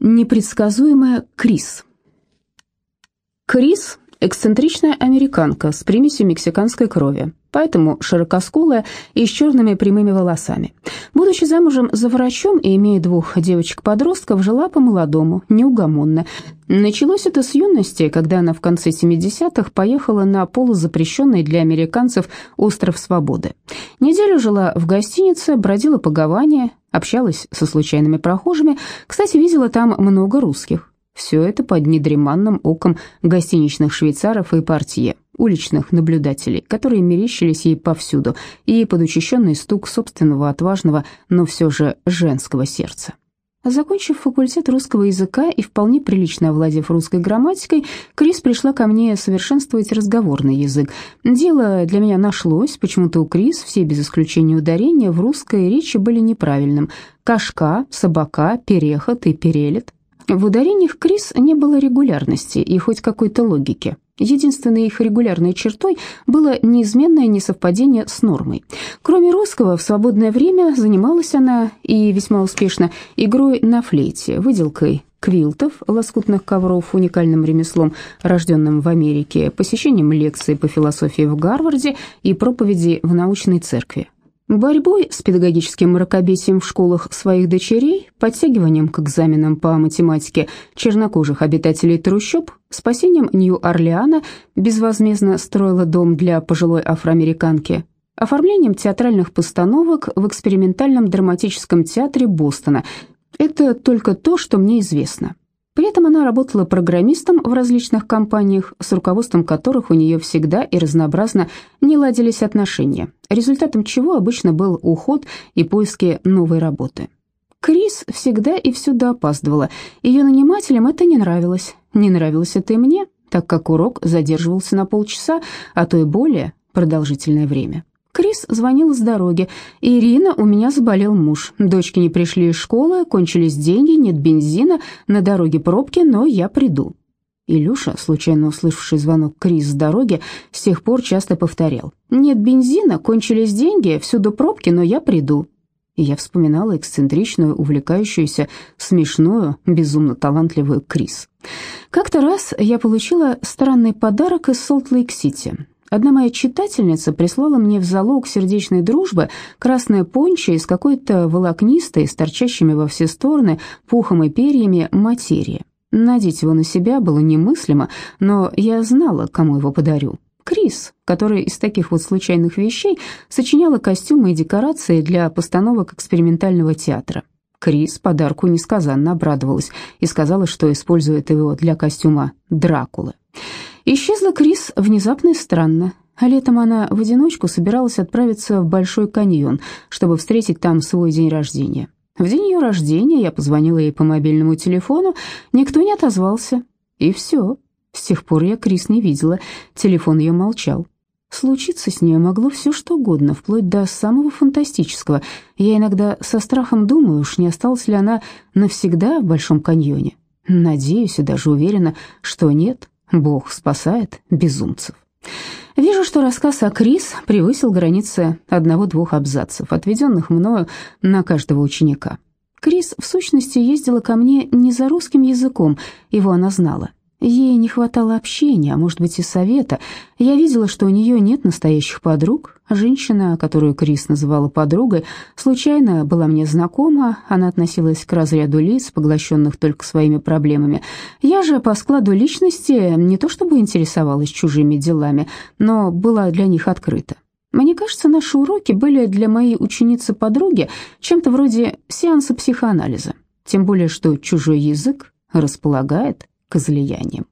Непредсказуемая Крис. Крис – эксцентричная американка с примесью мексиканской крови, поэтому широкоскулая и с черными прямыми волосами. Будучи замужем за врачом и имея двух девочек-подростков, жила по-молодому, неугомонно. Началось это с юности, когда она в конце 70-х поехала на полузапрещенный для американцев остров Свободы. Неделю жила в гостинице, бродила по Гаване, общалась со случайными прохожими, кстати, видела там много русских. Все это под недреманным оком гостиничных швейцаров и портье уличных наблюдателей, которые мерещились ей повсюду, и под учащенный стук собственного отважного, но все же женского сердца. Закончив факультет русского языка и вполне прилично овладев русской грамматикой, Крис пришла ко мне совершенствовать разговорный язык. Дело для меня нашлось, почему-то у Крис все без исключения ударения в русской речи были неправильным. Кашка, собака, переход и перелет. В ударениях Крис не было регулярности и хоть какой-то логики. Единственной их регулярной чертой было неизменное несовпадение с нормой. Кроме русского, в свободное время занималась она, и весьма успешно, игрой на флейте, выделкой квилтов, лоскутных ковров, уникальным ремеслом, рожденным в Америке, посещением лекций по философии в Гарварде и проповеди в научной церкви. Борьбой с педагогическим мракобесием в школах своих дочерей, подтягиванием к экзаменам по математике чернокожих обитателей трущоб, спасением Нью-Орлеана, безвозмездно строила дом для пожилой афроамериканки, оформлением театральных постановок в экспериментальном драматическом театре Бостона. Это только то, что мне известно. При этом она работала программистом в различных компаниях, с руководством которых у нее всегда и разнообразно не ладились отношения, результатом чего обычно был уход и поиски новой работы. Крис всегда и всюду опаздывала. Ее нанимателям это не нравилось. Не нравилось это и мне, так как урок задерживался на полчаса, а то и более продолжительное время. Крис звонил с дороги. «Ирина, у меня заболел муж. Дочки не пришли из школы, кончились деньги, нет бензина, на дороге пробки, но я приду». Илюша, случайно услышавший звонок Крис с дороги, с тех пор часто повторял. «Нет бензина, кончились деньги, всюду пробки, но я приду». И я вспоминала эксцентричную, увлекающуюся, смешную, безумно талантливую Крис. Как-то раз я получила странный подарок из Солт-Лейк-Сити. Одна моя читательница прислала мне в залог сердечной дружбы красное пончо из какой-то волокнистой, с торчащими во все стороны пухом и перьями материи. Надеть его на себя было немыслимо, но я знала, кому его подарю. Крис, которая из таких вот случайных вещей сочиняла костюмы и декорации для постановок экспериментального театра. Крис подарку несказанно обрадовалась и сказала, что использует его для костюма Дракулы. Исчезла Крис внезапно и странно. Летом она в одиночку собиралась отправиться в Большой каньон, чтобы встретить там свой день рождения. В день ее рождения я позвонила ей по мобильному телефону, никто не отозвался. И все. С тех пор я Крис не видела, телефон ее молчал. Случиться с ней могло все что угодно, вплоть до самого фантастического. Я иногда со страхом думаю, уж не осталась ли она навсегда в Большом каньоне. Надеюсь и даже уверена, что нет. Бог спасает безумцев. Вижу, что рассказ о Крис превысил границы одного-двух абзацев, отведенных мною на каждого ученика. Крис, в сущности, ездила ко мне не за русским языком, его она знала. Ей не хватало общения, а может быть и совета. Я видела, что у нее нет настоящих подруг. Женщина, которую Крис называла подругой, случайно была мне знакома. Она относилась к разряду лиц, поглощенных только своими проблемами. Я же по складу личности не то чтобы интересовалась чужими делами, но была для них открыта. Мне кажется, наши уроки были для моей ученицы-подруги чем-то вроде сеанса психоанализа. Тем более, что чужой язык располагает к излияниям.